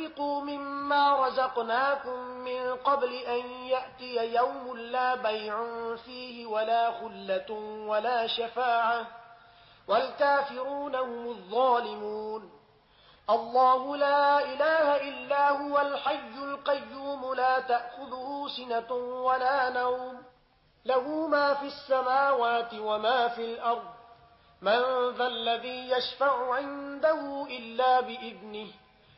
أنفقوا مما رزقناكم من قبل أن يأتي يوم لا بيع فيه ولا خلة ولا شفاعة والكافرون هم الظالمون الله لا إله إلا هو الحي القيوم لا تأخذه سنة ولا نوم له ما في السماوات وما في الأرض من ذا الذي يشفع عنده إلا بإذنه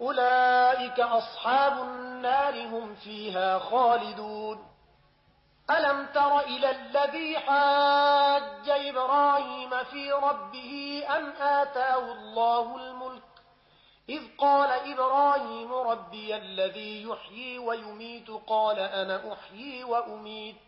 أولئك أصحاب النار هم فيها خالدون. ألم تر إلى الذي حاج إبراهيم في ربه أم آتاه الله الملك؟ إذ قال إبراهيم ربي الذي يحيي ويميت قال أنا أحيي وأميت.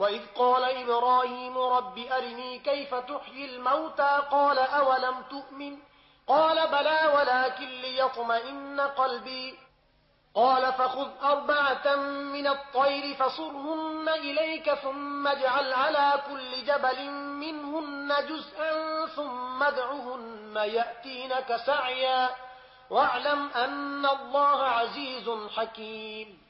وَإِذْ قَالَ إِبْرَاهِيمُ رَبِّ أَرِنِي كَيْفَ تُحْيِي الْمَوْتَى قَالَ أَوَلَمْ تُؤْمِنْ؟ قَالَ بَلَى وَلَكِنْ لِيَطْمَئِنَّ قَلْبِي. قال فخذ أربعة من الطير فصرهن إليك ثم اجعل على كل جبل منهن جزءا ثم ادعهن يأتينك سعيا واعلم أن الله عزيز حكيم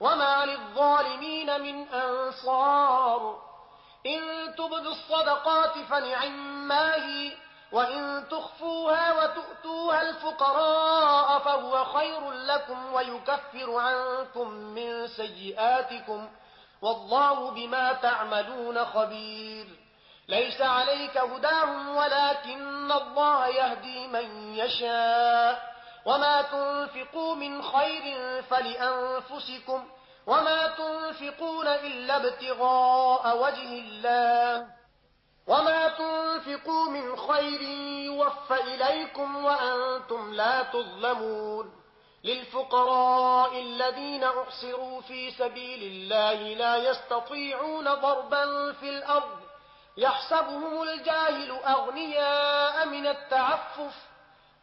وما للظالمين من أنصار. إن تبدوا الصدقات فنعما هي وإن تخفوها وتؤتوها الفقراء فهو خير لكم ويكفر عنكم من سيئاتكم والله بما تعملون خبير. ليس عليك هداهم ولكن الله يهدي من يشاء. وما تنفقوا من خير فلأنفسكم وما تنفقون إلا ابتغاء وجه الله وما تنفقوا من خير يوفى إليكم وأنتم لا تظلمون للفقراء الذين أحصروا في سبيل الله لا يستطيعون ضربا في الأرض يحسبهم الجاهل أغنياء من التعفف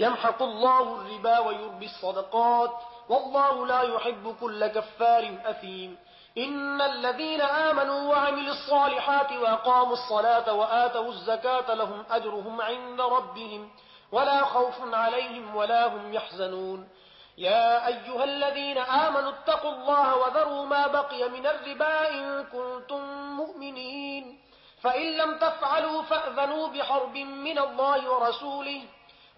يمحق الله الربا ويربي الصدقات والله لا يحب كل كفار أثيم. إن الذين آمنوا وعملوا الصالحات وأقاموا الصلاة وآتوا الزكاة لهم أجرهم عند ربهم ولا خوف عليهم ولا هم يحزنون. يا أيها الذين آمنوا اتقوا الله وذروا ما بقي من الربا إن كنتم مؤمنين. فإن لم تفعلوا فأذنوا بحرب من الله ورسوله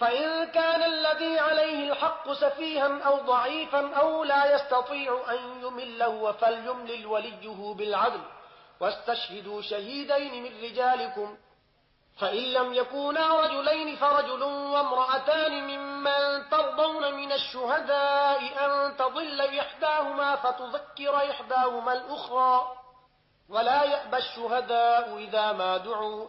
فإن كان الذي عليه الحق سفيها أو ضعيفا أو لا يستطيع أن يمله فليملل وليه بالعدل واستشهدوا شهيدين من رجالكم فإن لم يكونا رجلين فرجل وامرأتان ممن ترضون من الشهداء أن تضل إحداهما فتذكر إحداهما الأخرى ولا يأبى الشهداء إذا ما دعوا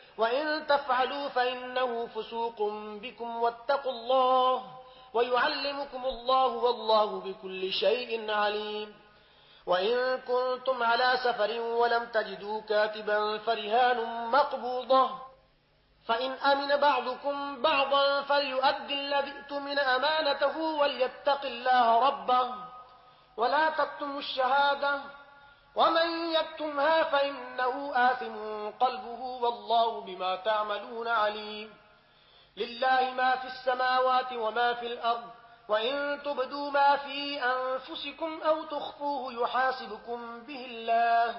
وإن تفعلوا فإنه فسوق بكم واتقوا الله ويعلمكم الله والله بكل شيء عليم وإن كنتم على سفر ولم تجدوا كاتبا فرهان مقبوضة فإن أمن بعضكم بعضا فليؤدي الذي ائت من أمانته وليتق الله ربه ولا تكتموا الشهادة ومن يكتمها فإنه آثم قلبه والله بما تعملون عليم لله ما في السماوات وما في الأرض وإن تبدوا ما في أنفسكم أو تخفوه يحاسبكم به الله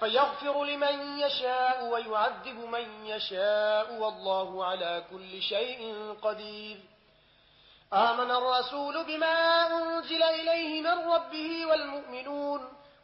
فيغفر لمن يشاء ويعذب من يشاء والله على كل شيء قدير آمن الرسول بما أنزل إليه من ربه والمؤمنون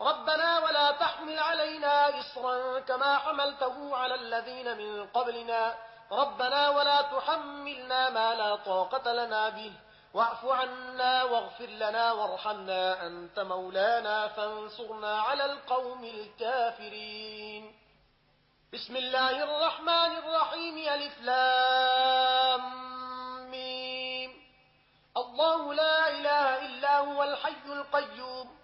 ربنا ولا تحمل علينا إصرا كما حملته على الذين من قبلنا. ربنا ولا تحملنا ما لا طاقة لنا به. واعف عنا واغفر لنا وارحمنا أنت مولانا فانصرنا على القوم الكافرين. بسم الله الرحمن الرحيم. ألف لام ميم. الله لا إله إلا هو الحي القيوم.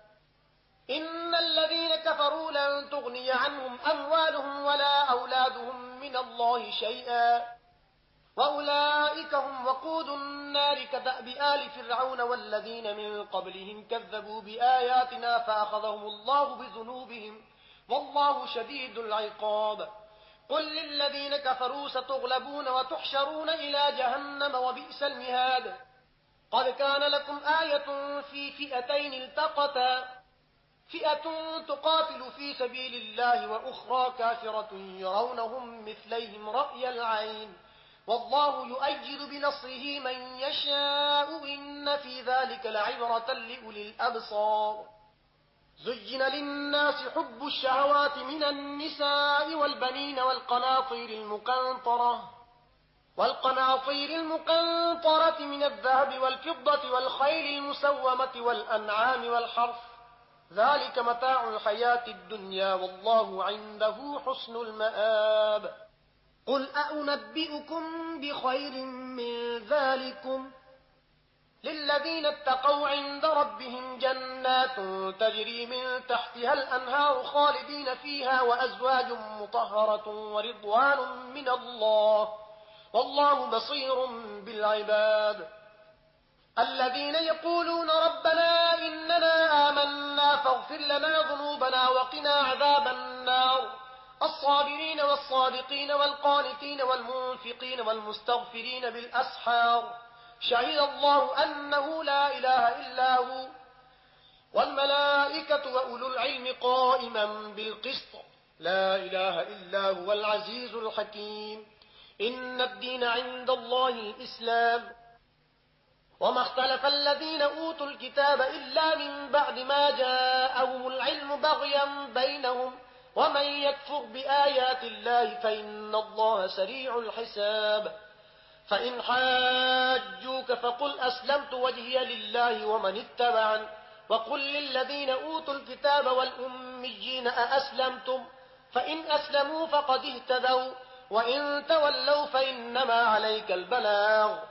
إن الذين كفروا لن تغني عنهم أموالهم ولا أولادهم من الله شيئا وأولئك هم وقود النار كدأب آل فرعون والذين من قبلهم كذبوا بآياتنا فأخذهم الله بذنوبهم والله شديد العقاب قل للذين كفروا ستغلبون وتحشرون إلى جهنم وبئس المهاد قد كان لكم آية في فئتين التقتا فئة تقاتل في سبيل الله وأخرى كافرة يرونهم مثليهم رأي العين. والله يؤجد بنصره من يشاء إن في ذلك لعبرة لأولي الأبصار. زجن للناس حب الشهوات من النساء والبنين والقناطير المقنطرة. والقناطير المقنطرة من الذهب والفضة والخيل المسومة والأنعام والحرف ذلك متاع الحياة الدنيا والله عنده حسن المآب. قل أأنبئكم بخير من ذلكم؟ للذين اتقوا عند ربهم جنات تجري من تحتها الأنهار خالدين فيها وأزواج مطهرة ورضوان من الله. والله بصير بالعباد. الذين يقولون ربنا إننا آمنا فاغفر لنا ذنوبنا وقنا عذاب النار. الصابرين والصادقين والقانتين والمنفقين والمستغفرين بالأسحار. شهد الله أنه لا إله إلا هو. والملائكة وأولو العلم قائما بالقسط. لا إله إلا هو العزيز الحكيم. إن الدين عند الله الإسلام. وما اختلف الذين أوتوا الكتاب إلا من بعد ما جاءهم العلم بغيا بينهم. ومن يكفر بآيات الله فإن الله سريع الحساب. فإن حاجوك فقل أسلمت وجهي لله ومن اتبعا وقل للذين أوتوا الكتاب والأميين أأسلمتم؟ فإن أسلموا فقد اهتدوا. وإن تولوا فإنما عليك البلاغ.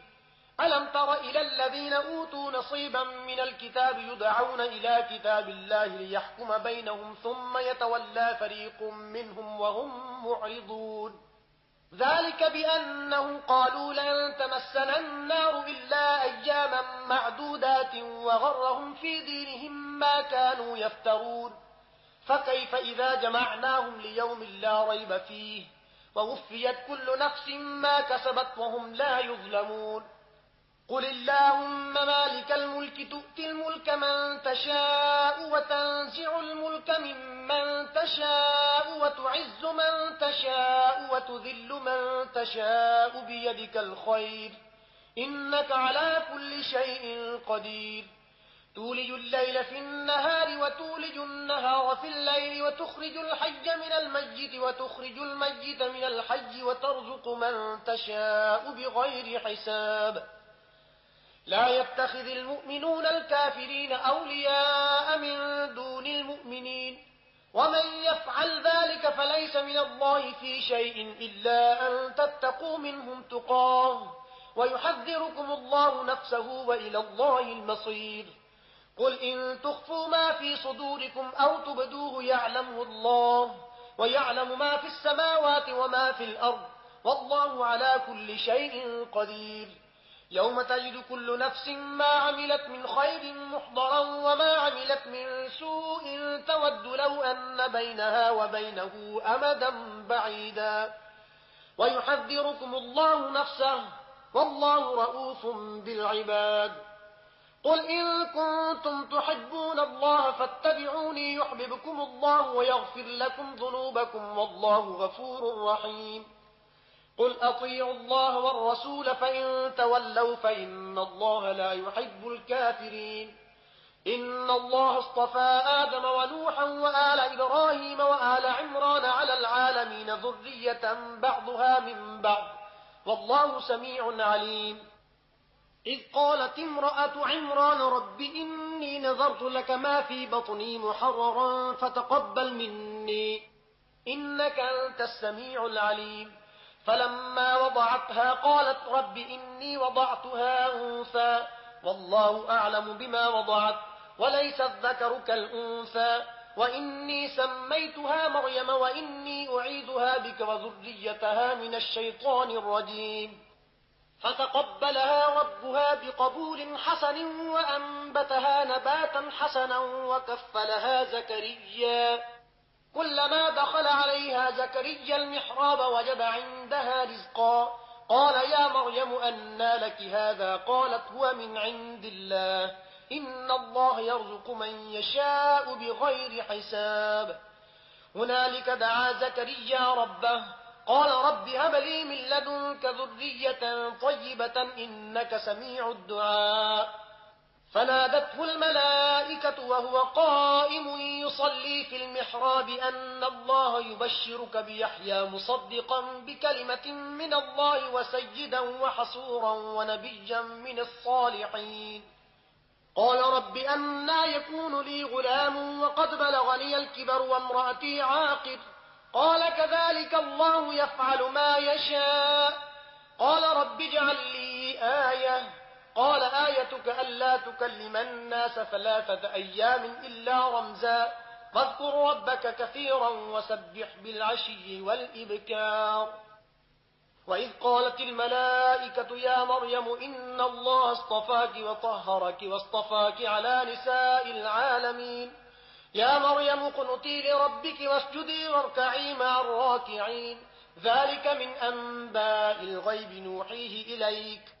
ألم تر إلى الذين أوتوا نصيبا من الكتاب يدعون إلى كتاب الله ليحكم بينهم ثم يتولى فريق منهم وهم معرضون. ذلك بأنهم قالوا لن تمسنا النار إلا أياما معدودات وغرهم في دينهم ما كانوا يفترون. فكيف إذا جمعناهم ليوم لا ريب فيه ووفيت كل نفس ما كسبت وهم لا يظلمون. قل اللهم مالك الملك تؤتي الملك من تشاء وتنزع الملك ممن تشاء وتعز من تشاء وتذل من تشاء بيدك الخير إنك على كل شيء قدير. تولج الليل في النهار وتولج النهار في الليل وتخرج الحج من المجد وتخرج المجد من الحج وترزق من تشاء بغير حساب لا يتخذ المؤمنون الكافرين أولياء من دون المؤمنين. ومن يفعل ذلك فليس من الله في شيء إلا أن تتقوا منهم تقاه. ويحذركم الله نفسه وإلى الله المصير. قل إن تخفوا ما في صدوركم أو تبدوه يعلمه الله. ويعلم ما في السماوات وما في الأرض. والله على كل شيء قدير. يوم تجد كل نفس ما عملت من خير محضرا وما عملت من سوء تود لو أن بينها وبينه أمدا بعيدا. ويحذركم الله نفسه. والله رؤوف بالعباد. قل إن كنتم تحبون الله فاتبعوني يحببكم الله ويغفر لكم ذنوبكم والله غفور رحيم. قل أطيعوا الله والرسول فإن تولوا فإن الله لا يحب الكافرين إن الله اصطفى آدم ونوحا وآل إبراهيم وآل عمران على العالمين ذرية بعضها من بعض والله سميع عليم إذ قالت امرأة عمران رب إني نظرت لك ما في بطني محررا فتقبل مني إنك أنت السميع العليم فلما وضعتها قالت رب إني وضعتها أنثى والله أعلم بما وضعت وليس الذكر كالأنثى وإني سميتها مريم وإني أعيدها بك وذريتها من الشيطان الرجيم فتقبلها ربها بقبول حسن وأنبتها نباتا حسنا وكفلها زكريا كلما دخل عليها زكريا المحراب وجد عندها رزقا. قال يا مريم أنا لك هذا؟ قالت هو من عند الله. إن الله يرزق من يشاء بغير حساب. هنالك دعا زكريا ربه. قال رب هب لي من لدنك ذرية طيبة إنك سميع الدعاء. فنادته الملائكة وهو قائم يصلي في المحراب أن الله يبشرك بيحيى مصدقا بكلمة من الله وسيدا وحصورا ونبيا من الصالحين. قال رب أنا يكون لي غلام وقد بلغني الكبر وامرأتي عاقب قال كذلك الله يفعل ما يشاء. قال رب اجعل لي آية. قال آيتك ألا تكلم الناس ثلاثة أيام إلا رمزا. فاذكر ربك كثيرا وسبح بالعشي والإبكار. وإذ قالت الملائكة يا مريم إن الله اصطفاك وطهرك واصطفاك على نساء العالمين. يا مريم قنطي لربك واسجدي واركعي مع الراكعين. ذلك من أنباء الغيب نوحيه إليك.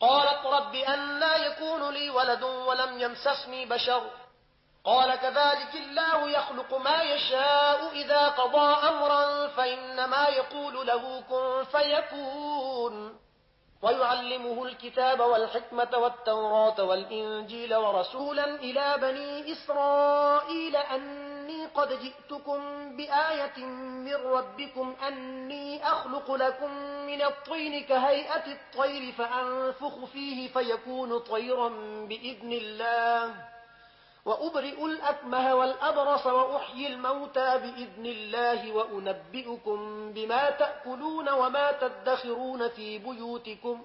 قالت رب أنا يكون لي ولد ولم يمسسني بشر. قال كذلك الله يخلق ما يشاء إذا قضى أمرا فإنما يقول له كن فيكون. ويعلمه الكتاب والحكمة والتوراة والإنجيل ورسولا إلى بني إسرائيل أن أني قد جئتكم بآية من ربكم أني أخلق لكم من الطين كهيئة الطير فأنفخ فيه فيكون طيرا بإذن الله وأبرئ الأكمه والأبرص وأحيي الموتى بإذن الله وأنبئكم بما تأكلون وما تدخرون في بيوتكم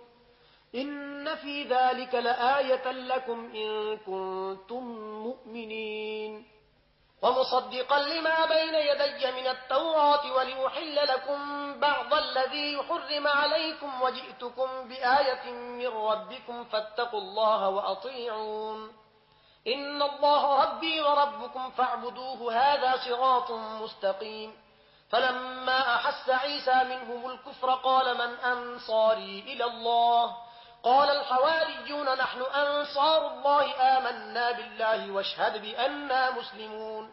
إن في ذلك لآية لكم إن كنتم مؤمنين ومصدقا لما بين يدي من التوراة وليحل لكم بعض الذي يحرم عليكم وجئتكم بآية من ربكم فاتقوا الله وأطيعون. إن الله ربي وربكم فاعبدوه هذا صراط مستقيم. فلما أحس عيسى منهم الكفر قال من أنصاري إلى الله؟ قال الحواريون نحن أنصار الله آمنا بالله واشهد بأننا مسلمون.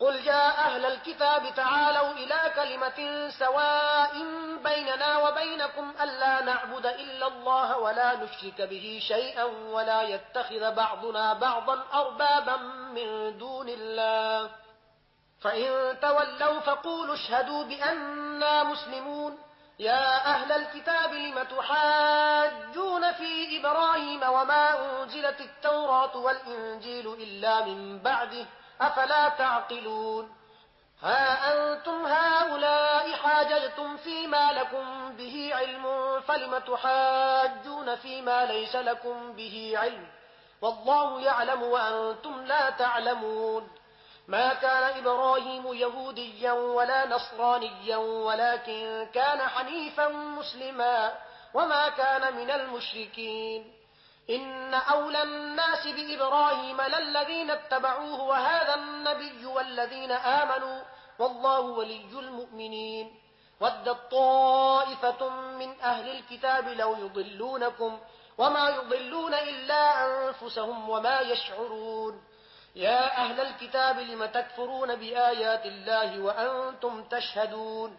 قل يا أهل الكتاب تعالوا إلى كلمة سواء بيننا وبينكم ألا نعبد إلا الله ولا نشرك به شيئا ولا يتخذ بعضنا بعضا أربابا من دون الله فإن تولوا فقولوا اشهدوا بأننا مسلمون يا أهل الكتاب لم تحاجون في إبراهيم وما أنزلت التوراة والإنجيل إلا من بعده أفلا تعقلون؟ ها أنتم هؤلاء حاجلتم فيما لكم به علم فلم تحاجون فيما ليس لكم به علم؟ والله يعلم وأنتم لا تعلمون. ما كان إبراهيم يهوديا ولا نصرانيا ولكن كان حنيفا مسلما وما كان من المشركين. إن أولى الناس بإبراهيم للذين اتبعوه وهذا النبي والذين آمنوا والله ولي المؤمنين ود الطائفة من أهل الكتاب لو يضلونكم وما يضلون إلا أنفسهم وما يشعرون يا أهل الكتاب لم تكفرون بآيات الله وأنتم تشهدون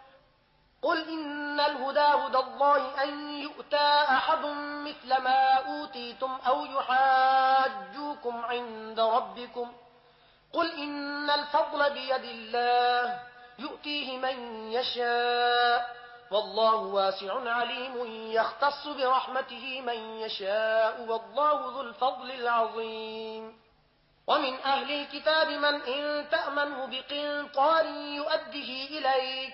قل إن الهدى هدى الله أن يؤتى أحد مثل ما أوتيتم أو يحاجوكم عند ربكم قل إن الفضل بيد الله يؤتيه من يشاء والله واسع عليم يختص برحمته من يشاء والله ذو الفضل العظيم ومن أهل الكتاب من إن تأمنه بقنطار يؤده إليك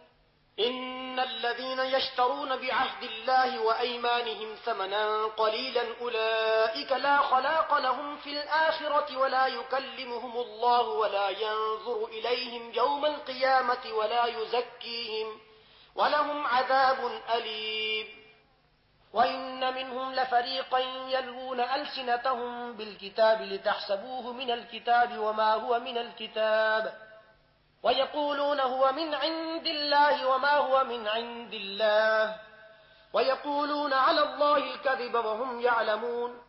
إن الذين يشترون بعهد الله وأيمانهم ثمنا قليلا أولئك لا خلاق لهم في الآخرة ولا يكلمهم الله ولا ينظر إليهم يوم القيامة ولا يزكيهم ولهم عذاب أليم. وإن منهم لفريقا يلوون ألسنتهم بالكتاب لتحسبوه من الكتاب وما هو من الكتاب. ويقولون هو من عند الله وما هو من عند الله ويقولون على الله الكذب وهم يعلمون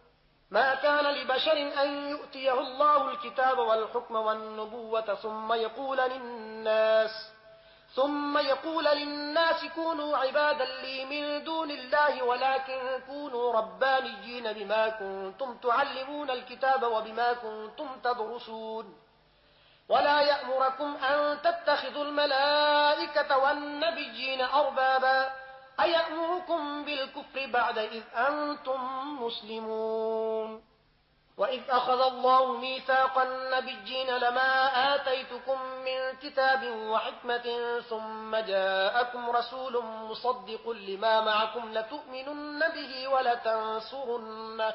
ما كان لبشر أن يؤتيه الله الكتاب والحكم والنبوة ثم يقول للناس ثم يقول للناس كونوا عبادا لي من دون الله ولكن كونوا ربانيين بما كنتم تعلمون الكتاب وبما كنتم تدرسون ولا يأمركم أن تتخذوا الملائكة والنبيين أربابا أيأمركم بالكفر بعد إذ أنتم مسلمون وإذ أخذ الله ميثاق النبيين لما آتيتكم من كتاب وحكمة ثم جاءكم رسول مصدق لما معكم لتؤمنن به ولتنصرنه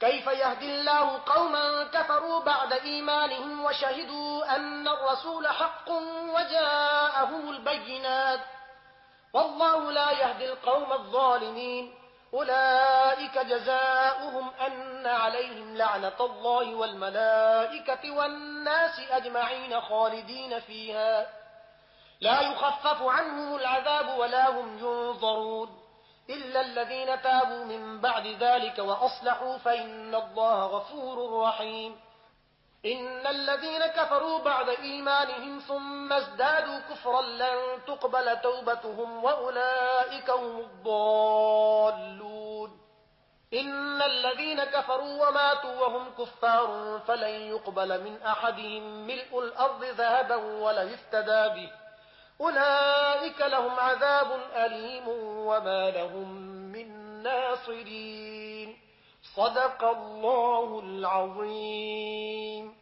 كيف يهدي الله قوما كفروا بعد إيمانهم وشهدوا أن الرسول حق وجاءهم البينات والله لا يهدي القوم الظالمين أولئك جزاؤهم أن عليهم لعنة الله والملائكة والناس أجمعين خالدين فيها لا يخفف عنهم العذاب ولا هم ينظرون إلا الذين تابوا من بعد ذلك وأصلحوا فإن الله غفور رحيم. إن الذين كفروا بعد إيمانهم ثم ازدادوا كفرا لن تقبل توبتهم وأولئك هم الضالون. إن الذين كفروا وماتوا وهم كفار فلن يقبل من أحدهم ملء الأرض ذهبا ولا يفتدى به. أولئك لهم عذاب أليم وما لهم من ناصرين. صدق الله العظيم.